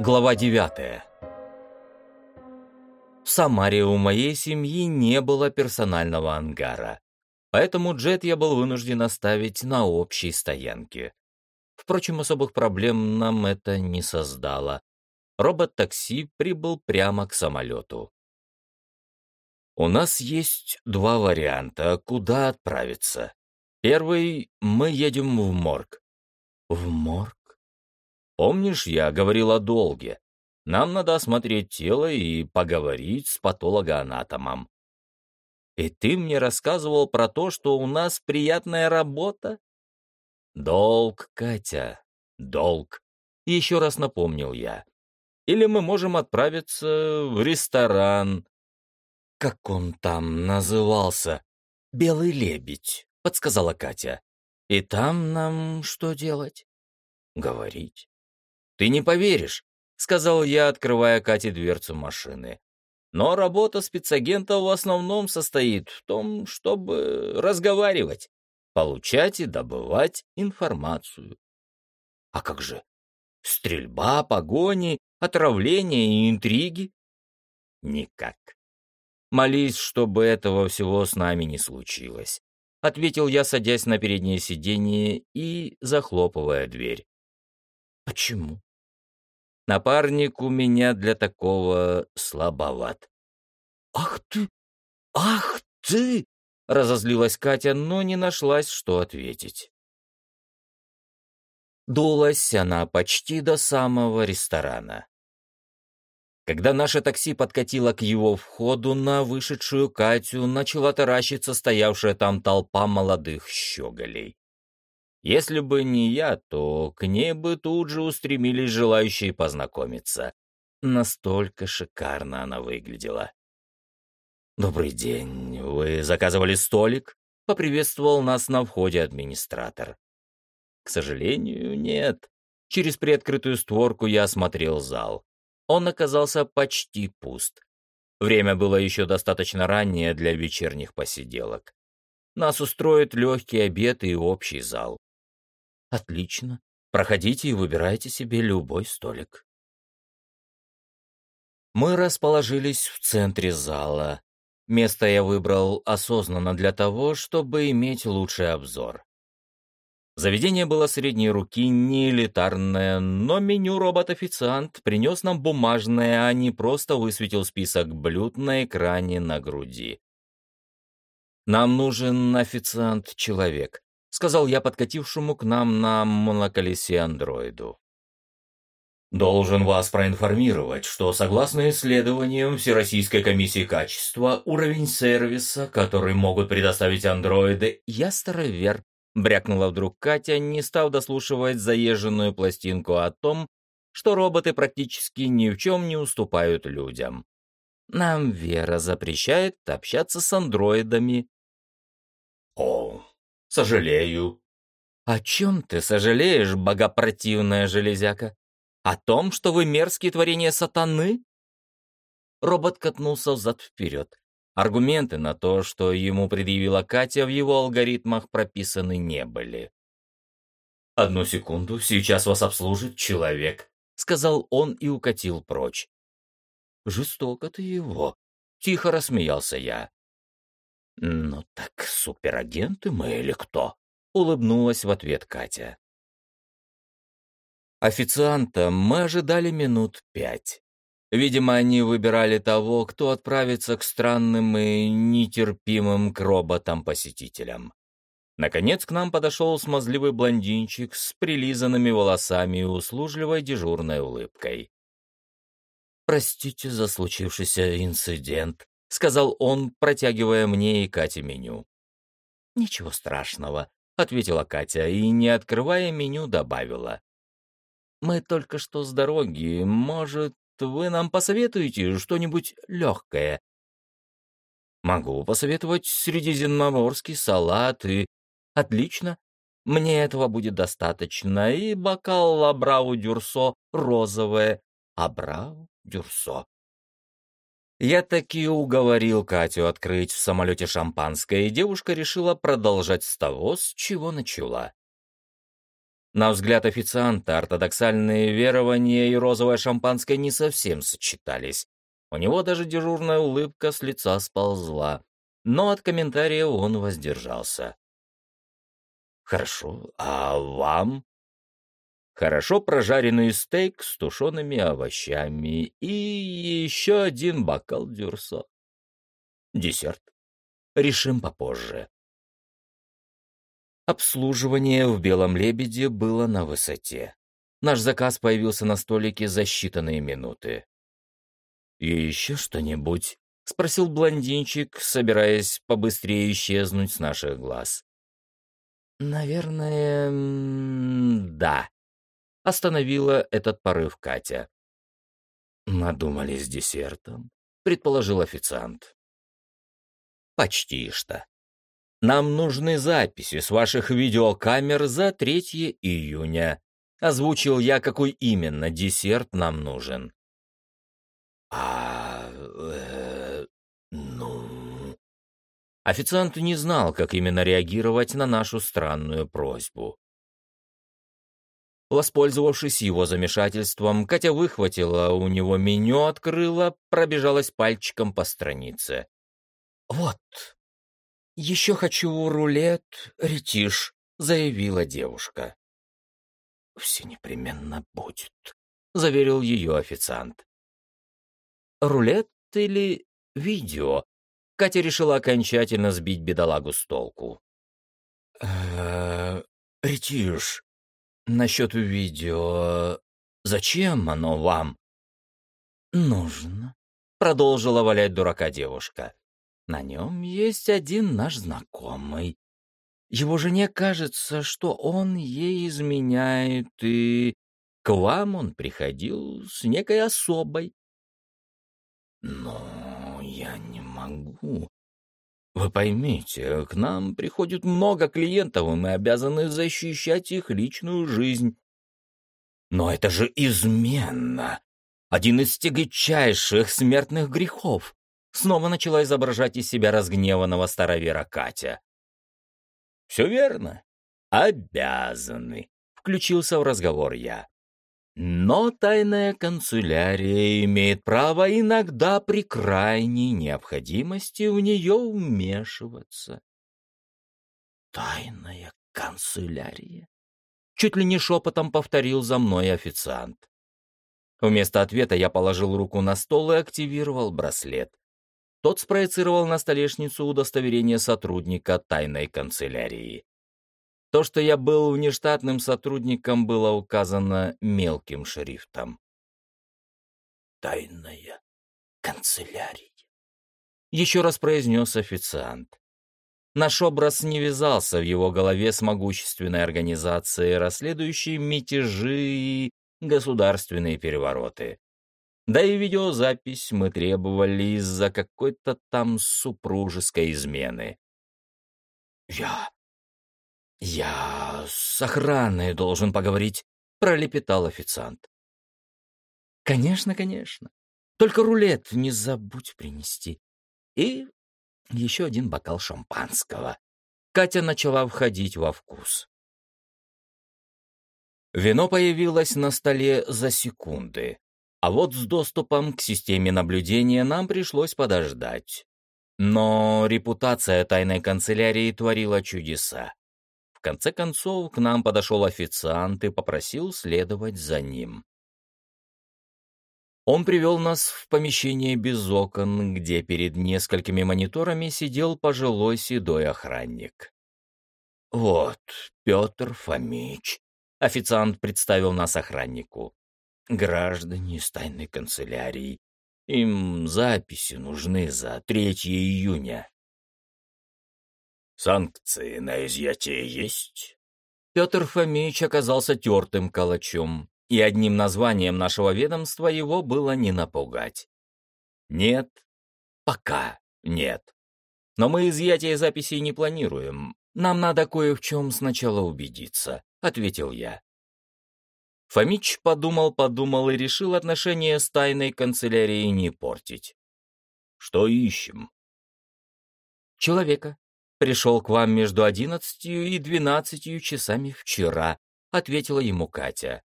Глава 9. В Самаре у моей семьи не было персонального ангара, поэтому джет я был вынужден оставить на общей стоянке. Впрочем, особых проблем нам это не создало. Робот-такси прибыл прямо к самолету. У нас есть два варианта, куда отправиться. Первый — мы едем в морг. В морг? Помнишь, я говорил о долге? Нам надо осмотреть тело и поговорить с патологоанатомом. И ты мне рассказывал про то, что у нас приятная работа? Долг, Катя, долг. Еще раз напомнил я. Или мы можем отправиться в ресторан. Как он там назывался? «Белый лебедь», — подсказала Катя. «И там нам что делать?» «Говорить». «Ты не поверишь», — сказал я, открывая Кате дверцу машины. «Но работа спецагента в основном состоит в том, чтобы разговаривать, получать и добывать информацию». «А как же? Стрельба, погони, отравление и интриги?» «Никак. Молись, чтобы этого всего с нами не случилось», — ответил я, садясь на переднее сиденье и захлопывая дверь. «Почему?» Напарник у меня для такого слабоват. «Ах ты! Ах ты!» — разозлилась Катя, но не нашлась, что ответить. Дулась она почти до самого ресторана. Когда наше такси подкатило к его входу, на вышедшую Катю начала таращиться стоявшая там толпа молодых щеголей. Если бы не я, то к ней бы тут же устремились желающие познакомиться. Настолько шикарно она выглядела. «Добрый день. Вы заказывали столик?» — поприветствовал нас на входе администратор. «К сожалению, нет. Через приоткрытую створку я осмотрел зал. Он оказался почти пуст. Время было еще достаточно раннее для вечерних посиделок. Нас устроит легкий обед и общий зал. Отлично. Проходите и выбирайте себе любой столик. Мы расположились в центре зала. Место я выбрал осознанно для того, чтобы иметь лучший обзор. Заведение было средней руки, не элитарное, но меню робот-официант принес нам бумажное, а не просто высветил список блюд на экране на груди. Нам нужен официант-человек, — сказал я подкатившему к нам на моноколесе андроиду. Должен вас проинформировать, что согласно исследованиям Всероссийской комиссии качества, уровень сервиса, который могут предоставить андроиды, я старовер, брякнула вдруг Катя, не став дослушивать заезженную пластинку о том, что роботы практически ни в чем не уступают людям. Нам Вера запрещает общаться с андроидами. О, Сожалею». «О чем ты сожалеешь, богопротивная железяка? О том, что вы мерзкие творения сатаны?» Робот катнулся взад-вперед. Аргументы на то, что ему предъявила Катя, в его алгоритмах прописаны не были. «Одну секунду, сейчас вас обслужит человек», — сказал он и укатил прочь. «Жестоко ты его», — тихо рассмеялся я. «Ну так суперагенты мы или кто?» — улыбнулась в ответ Катя. Официанта мы ожидали минут пять. Видимо, они выбирали того, кто отправится к странным и нетерпимым к роботам-посетителям. Наконец к нам подошел смазливый блондинчик с прилизанными волосами и услужливой дежурной улыбкой. «Простите за случившийся инцидент», — сказал он, протягивая мне и Кате меню. «Ничего страшного», — ответила Катя и, не открывая меню, добавила. «Мы только что с дороги. Может, вы нам посоветуете что-нибудь легкое?» «Могу посоветовать средиземноморский салат и...» «Отлично. Мне этого будет достаточно. И бокал Абрау Дюрсо розовое. Абрау Дюрсо. Я таки уговорил Катю открыть в самолете шампанское, и девушка решила продолжать с того, с чего начала. На взгляд официанта ортодоксальные верования и розовое шампанское не совсем сочетались. У него даже дежурная улыбка с лица сползла, но от комментария он воздержался. «Хорошо, а вам?» «Хорошо прожаренный стейк с тушеными овощами и еще один бокал дюрсо. Десерт. Решим попозже». Обслуживание в «Белом лебеде» было на высоте. Наш заказ появился на столике за считанные минуты. «И еще что-нибудь?» — спросил блондинчик, собираясь побыстрее исчезнуть с наших глаз. «Наверное, да», — остановила этот порыв Катя. «Надумали с десертом», — предположил официант. «Почти что. Нам нужны записи с ваших видеокамер за 3 июня», — озвучил я, какой именно десерт нам нужен. «А... Э, ну...» Официант не знал, как именно реагировать на нашу странную просьбу. Воспользовавшись его замешательством, Катя выхватила у него меню, открыла, пробежалась пальчиком по странице. «Вот, еще хочу рулет, ретиш», — заявила девушка. «Все непременно будет», — заверил ее официант. Рулет или видео? Катя решила окончательно сбить бедолагу с толку. Ретиш, насчет видео... Зачем оно вам?» «Нужно», — продолжила валять дурака девушка. «На нем есть один наш знакомый. Его жене кажется, что он ей изменяет, и к вам он приходил с некой особой. Но я не могу. Вы поймите, к нам приходит много клиентов, и мы обязаны защищать их личную жизнь. Но это же измена. Один из тягчайших смертных грехов. Снова начала изображать из себя разгневанного старовера Катя. «Все верно. Обязаны», — включился в разговор я. Но тайная канцелярия имеет право иногда при крайней необходимости в нее вмешиваться. Тайная канцелярия? Чуть ли не шепотом повторил за мной официант. Вместо ответа я положил руку на стол и активировал браслет. Тот спроецировал на столешницу удостоверение сотрудника тайной канцелярии. То, что я был внештатным сотрудником, было указано мелким шрифтом. «Тайная канцелярия», — еще раз произнес официант. Наш образ не вязался в его голове с могущественной организацией, расследующей мятежи и государственные перевороты. Да и видеозапись мы требовали из-за какой-то там супружеской измены. «Я «Я с охраной должен поговорить», — пролепетал официант. «Конечно, конечно. Только рулет не забудь принести. И еще один бокал шампанского». Катя начала входить во вкус. Вино появилось на столе за секунды, а вот с доступом к системе наблюдения нам пришлось подождать. Но репутация тайной канцелярии творила чудеса. В конце концов, к нам подошел официант и попросил следовать за ним. Он привел нас в помещение без окон, где перед несколькими мониторами сидел пожилой седой охранник. «Вот, Петр Фомич», — официант представил нас охраннику. «Граждане из тайной канцелярии. Им записи нужны за 3 июня». Санкции на изъятие есть?» Петр Фомич оказался тертым калачом, и одним названием нашего ведомства его было не напугать. «Нет, пока нет. Но мы изъятие записей не планируем. Нам надо кое в чем сначала убедиться», — ответил я. Фомич подумал-подумал и решил отношения с тайной канцелярией не портить. «Что ищем?» «Человека, пришел к вам между одиннадцатью и двенадцатью часами вчера. — ответила ему Катя.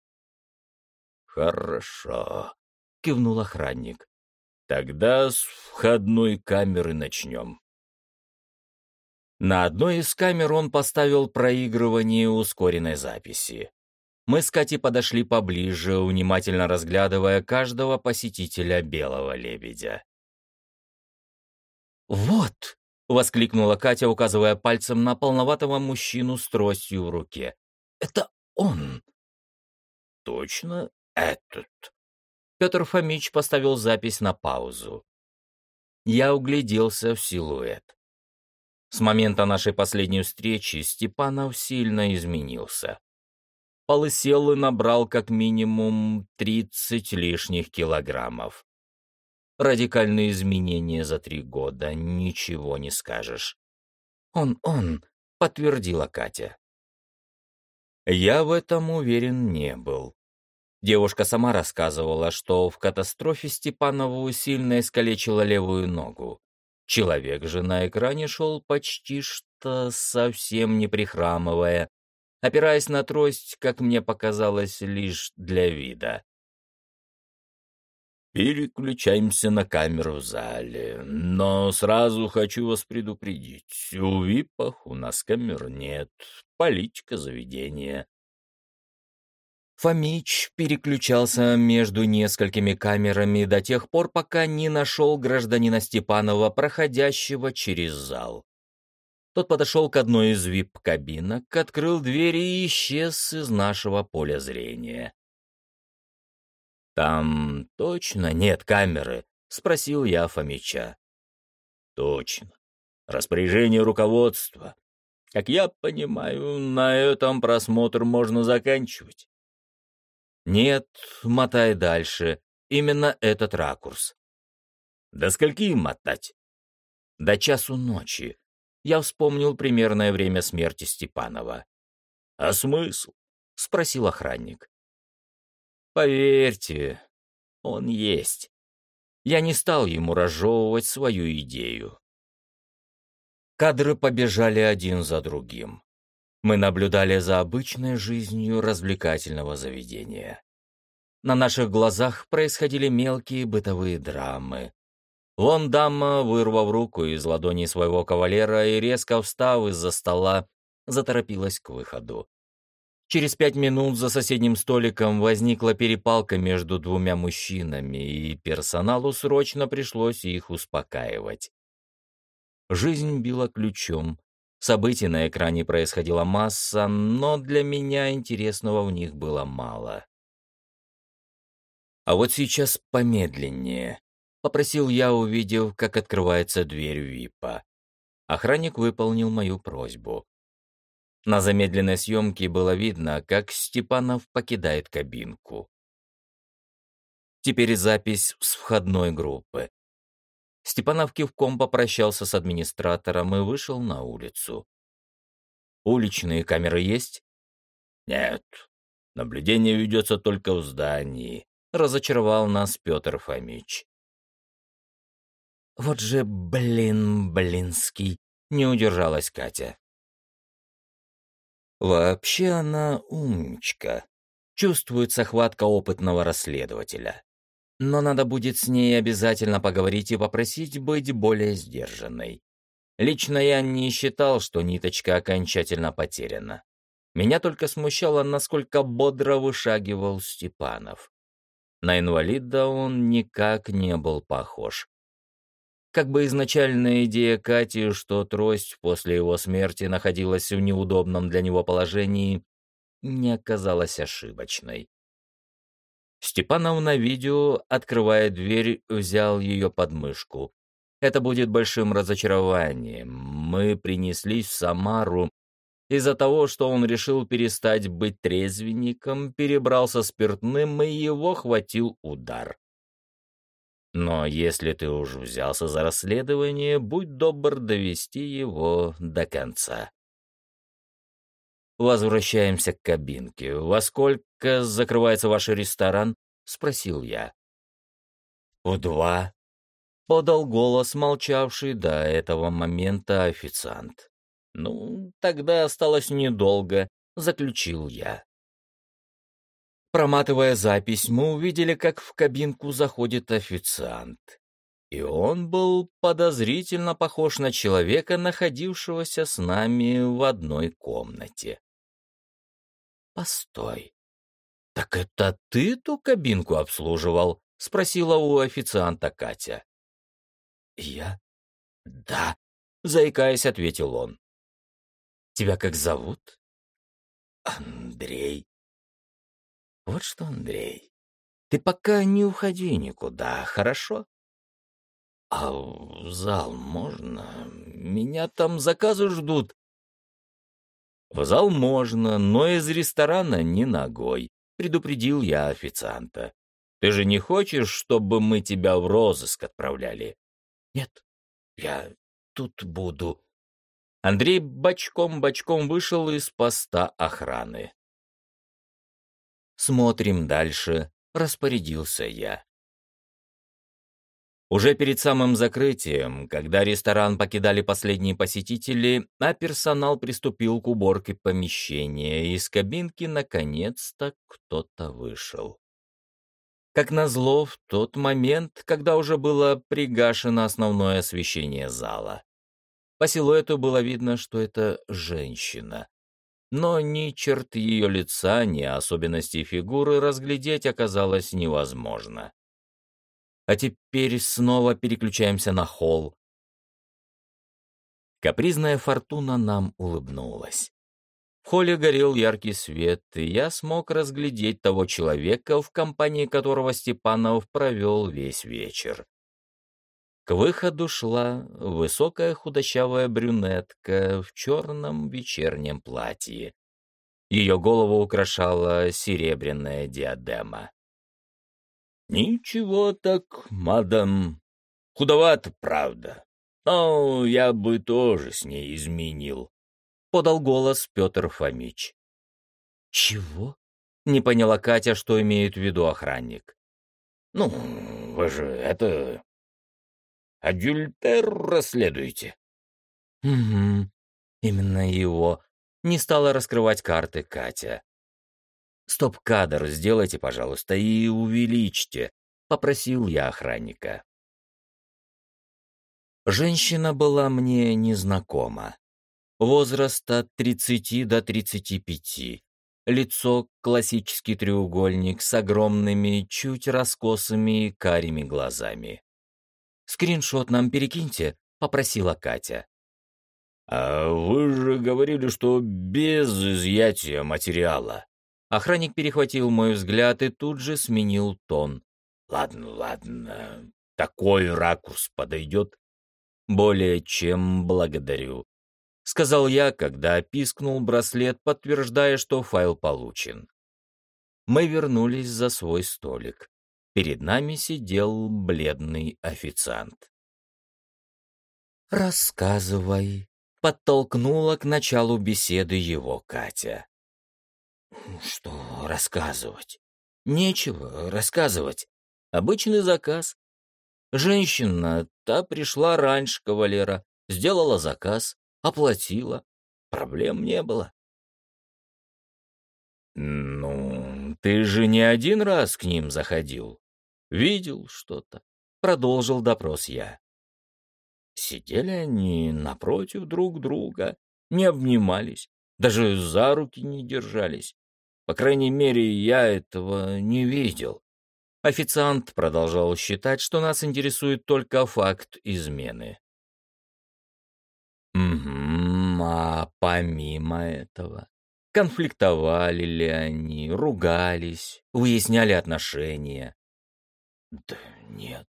«Хорошо», — кивнул охранник. «Тогда с входной камеры начнем». На одной из камер он поставил проигрывание ускоренной записи. Мы с Катей подошли поближе, внимательно разглядывая каждого посетителя белого лебедя. «Вот!» — воскликнула Катя, указывая пальцем на полноватого мужчину с тростью в руке. «Это он!» «Точно этот?» Петр Фомич поставил запись на паузу. Я угляделся в силуэт. С момента нашей последней встречи Степанов сильно изменился. Полысел и набрал как минимум 30 лишних килограммов. Радикальные изменения за три года, ничего не скажешь. «Он, он», — подтвердила Катя. Я в этом уверен не был. Девушка сама рассказывала, что в катастрофе Степанову сильно искалечила левую ногу. Человек же на экране шел почти что совсем не прихрамывая, опираясь на трость, как мне показалось, лишь для вида. Переключаемся на камеру в зале, но сразу хочу вас предупредить, у ВИПах у нас камер нет, политика заведения. Фомич переключался между несколькими камерами до тех пор, пока не нашел гражданина Степанова, проходящего через зал. Тот подошел к одной из вип-кабинок, открыл дверь и исчез из нашего поля зрения. «Там точно нет камеры?» — спросил я Фомича. «Точно. Распоряжение руководства. Как я понимаю, на этом просмотр можно заканчивать. Нет, мотай дальше. Именно этот ракурс. До скольки мотать? До часу ночи. Я вспомнил примерное время смерти Степанова. А смысл? Спросил охранник. Поверьте, он есть. Я не стал ему разжевывать свою идею. Кадры побежали один за другим. Мы наблюдали за обычной жизнью развлекательного заведения. На наших глазах происходили мелкие бытовые драмы. Вон дама, вырвав руку из ладони своего кавалера и резко встав из-за стола, заторопилась к выходу. Через пять минут за соседним столиком возникла перепалка между двумя мужчинами, и персоналу срочно пришлось их успокаивать. Жизнь била ключом, Событий на экране происходила масса, но для меня интересного в них было мало. А вот сейчас помедленнее. Попросил я, увидев, как открывается дверь ВИПа. Охранник выполнил мою просьбу. На замедленной съемке было видно, как Степанов покидает кабинку. Теперь запись с входной группы. Степанов кивком попрощался с администратором и вышел на улицу. «Уличные камеры есть?» «Нет. Наблюдение ведется только в здании», — разочаровал нас Петр Фомич. «Вот же, блин, блинский!» — не удержалась Катя. Вообще она умничка. Чувствуется хватка опытного расследователя но надо будет с ней обязательно поговорить и попросить быть более сдержанной. Лично я не считал, что ниточка окончательно потеряна. Меня только смущало, насколько бодро вышагивал Степанов. На инвалида он никак не был похож. Как бы изначальная идея Кати, что трость после его смерти находилась в неудобном для него положении, не оказалась ошибочной. Степанов на видео, открывая дверь, взял ее под мышку. Это будет большим разочарованием. Мы принеслись в Самару. Из-за того, что он решил перестать быть трезвенником, перебрался спиртным, и его хватил удар. Но если ты уж взялся за расследование, будь добр довести его до конца. Возвращаемся к кабинке. Во сколько закрывается ваш ресторан? Спросил я. В два. Подал голос, молчавший до этого момента официант. Ну, тогда осталось недолго, заключил я. Проматывая запись, мы увидели, как в кабинку заходит официант. И он был подозрительно похож на человека, находившегося с нами в одной комнате. «Постой, так это ты ту кабинку обслуживал?» — спросила у официанта Катя. «Я? Да», — заикаясь, ответил он. «Тебя как зовут?» «Андрей». «Вот что, Андрей, ты пока не уходи никуда, хорошо?» «А в зал можно? Меня там заказы ждут». «В зал можно, но из ресторана не ногой», — предупредил я официанта. «Ты же не хочешь, чтобы мы тебя в розыск отправляли?» «Нет, я тут буду». Андрей бочком-бочком вышел из поста охраны. «Смотрим дальше», — распорядился я. Уже перед самым закрытием, когда ресторан покидали последние посетители, а персонал приступил к уборке помещения, из кабинки наконец-то кто-то вышел. Как назло, в тот момент, когда уже было пригашено основное освещение зала. По силуэту было видно, что это женщина. Но ни черт ее лица, ни особенностей фигуры разглядеть оказалось невозможно. А теперь снова переключаемся на холл. Капризная фортуна нам улыбнулась. В холле горел яркий свет, и я смог разглядеть того человека, в компании которого Степанов провел весь вечер. К выходу шла высокая худощавая брюнетка в черном вечернем платье. Ее голову украшала серебряная диадема. «Ничего так, мадам. Худовато, правда. Но я бы тоже с ней изменил», — подал голос Петр Фомич. «Чего?» — не поняла Катя, что имеет в виду охранник. «Ну, вы же это... адюльтер расследуете». «Угу, именно его», — не стала раскрывать карты Катя. «Стоп-кадр сделайте, пожалуйста, и увеличьте», — попросил я охранника. Женщина была мне незнакома. Возраст от 30 до 35. Лицо — классический треугольник с огромными, чуть раскосыми карими глазами. «Скриншот нам перекиньте», — попросила Катя. «А вы же говорили, что без изъятия материала», Охранник перехватил мой взгляд и тут же сменил тон. «Ладно, ладно, такой ракурс подойдет?» «Более чем благодарю», — сказал я, когда пискнул браслет, подтверждая, что файл получен. Мы вернулись за свой столик. Перед нами сидел бледный официант. «Рассказывай», — подтолкнула к началу беседы его Катя. Что рассказывать? Нечего рассказывать. Обычный заказ. Женщина, та пришла раньше кавалера, сделала заказ, оплатила. Проблем не было. «Ну, ты же не один раз к ним заходил. Видел что-то?» — продолжил допрос я. Сидели они напротив друг друга, не обнимались, даже за руки не держались. По крайней мере, я этого не видел. Официант продолжал считать, что нас интересует только факт измены. Угу, а помимо этого, конфликтовали ли они, ругались, выясняли отношения? Да нет,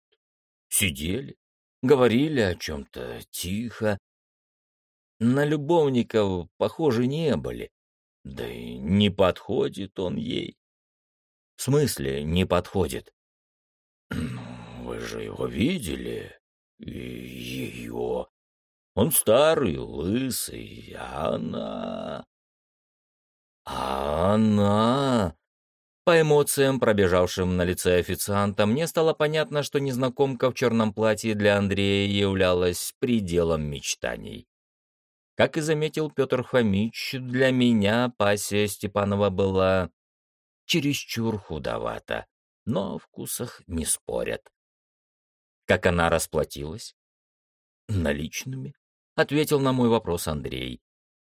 сидели, говорили о чем-то тихо. На любовников, похоже, не были. Да и не подходит он ей. В смысле не подходит? Ну, вы же его видели. И ее. Он старый, лысый, а она... А она... По эмоциям, пробежавшим на лице официанта, мне стало понятно, что незнакомка в черном платье для Андрея являлась пределом мечтаний. Как и заметил Петр Фомич, для меня пассия Степанова была чересчур худовато, но о вкусах не спорят. Как она расплатилась? Наличными, ответил на мой вопрос Андрей.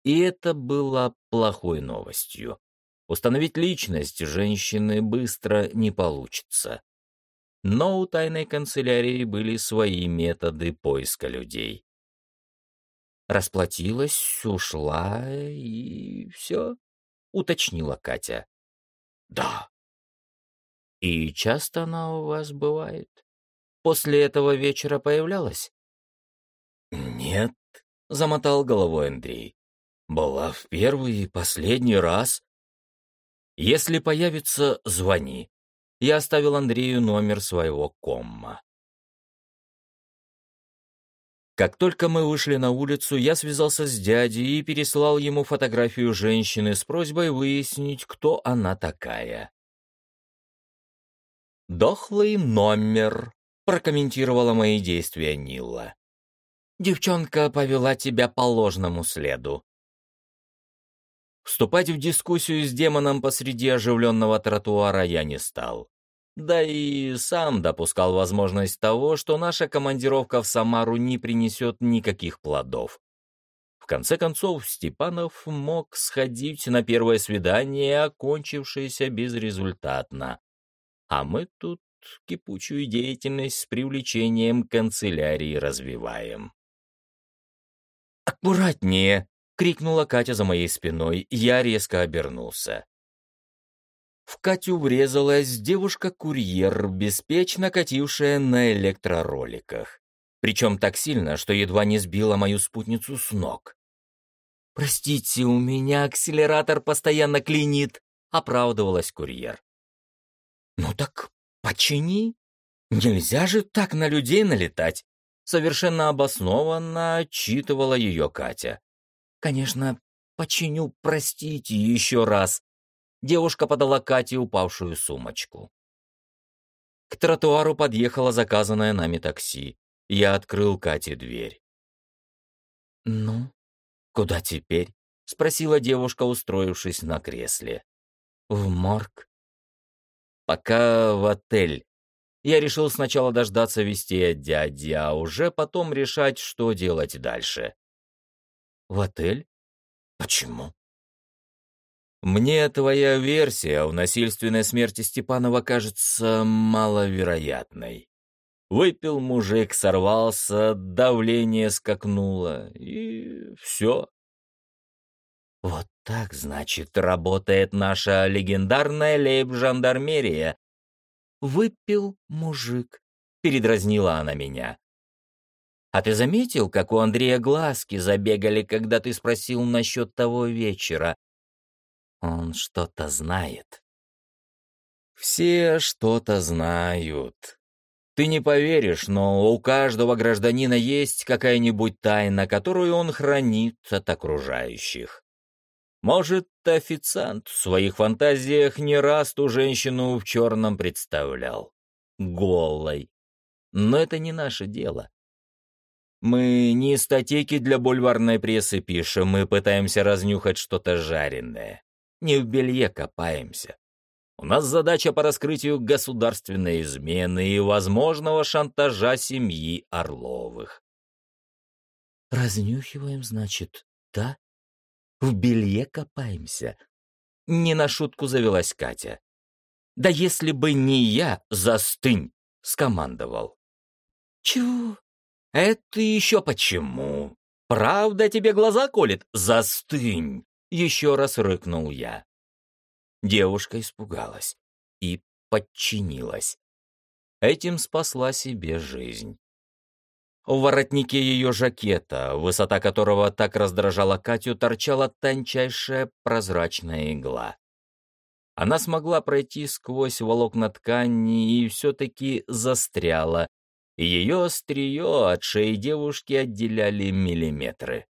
И это было плохой новостью. Установить личность женщины быстро не получится. Но у тайной канцелярии были свои методы поиска людей. Расплатилась, ушла и все, уточнила Катя. Да. И часто она у вас бывает? После этого вечера появлялась? Нет, замотал головой Андрей. Была в первый и последний раз. Если появится, звони. Я оставил Андрею номер своего комма. Как только мы вышли на улицу, я связался с дядей и переслал ему фотографию женщины с просьбой выяснить, кто она такая. «Дохлый номер», — прокомментировала мои действия Нила. «Девчонка повела тебя по ложному следу. Вступать в дискуссию с демоном посреди оживленного тротуара я не стал. Да и сам допускал возможность того, что наша командировка в Самару не принесет никаких плодов. В конце концов, Степанов мог сходить на первое свидание, окончившееся безрезультатно. А мы тут кипучую деятельность с привлечением канцелярии развиваем. «Аккуратнее!» — крикнула Катя за моей спиной. Я резко обернулся. В Катю врезалась девушка-курьер, беспечно катившая на электророликах. Причем так сильно, что едва не сбила мою спутницу с ног. «Простите, у меня акселератор постоянно клинит», — оправдывалась курьер. «Ну так почини. Нельзя же так на людей налетать», — совершенно обоснованно отчитывала ее Катя. «Конечно, починю, простите еще раз». Девушка подала Кате упавшую сумочку. К тротуару подъехало заказанное нами такси. Я открыл Кате дверь. «Ну, куда теперь?» — спросила девушка, устроившись на кресле. «В морг?» «Пока в отель. Я решил сначала дождаться вести от дяди, а уже потом решать, что делать дальше. В отель? Почему? Мне твоя версия о насильственной смерти Степанова кажется маловероятной. Выпил мужик, сорвался, давление скакнуло, и все. Вот так, значит, работает наша легендарная лейб-жандармерия. Выпил мужик, передразнила она меня. А ты заметил, как у Андрея глазки забегали, когда ты спросил насчет того вечера? Он что-то знает. Все что-то знают. Ты не поверишь, но у каждого гражданина есть какая-нибудь тайна, которую он хранит от окружающих. Может, официант в своих фантазиях не раз ту женщину в черном представлял. Голой. Но это не наше дело. Мы не статейки для бульварной прессы пишем, мы пытаемся разнюхать что-то жареное. Не в белье копаемся. У нас задача по раскрытию государственной измены и возможного шантажа семьи Орловых. Разнюхиваем, значит, да? В белье копаемся. Не на шутку завелась Катя. Да если бы не я, застынь, скомандовал. Чего? «Это еще почему? Правда тебе глаза колет? Застынь!» — еще раз рыкнул я. Девушка испугалась и подчинилась. Этим спасла себе жизнь. В воротнике ее жакета, высота которого так раздражала Катю, торчала тончайшая прозрачная игла. Она смогла пройти сквозь волокна ткани и все-таки застряла, ее острие от шеи девушки отделяли миллиметры.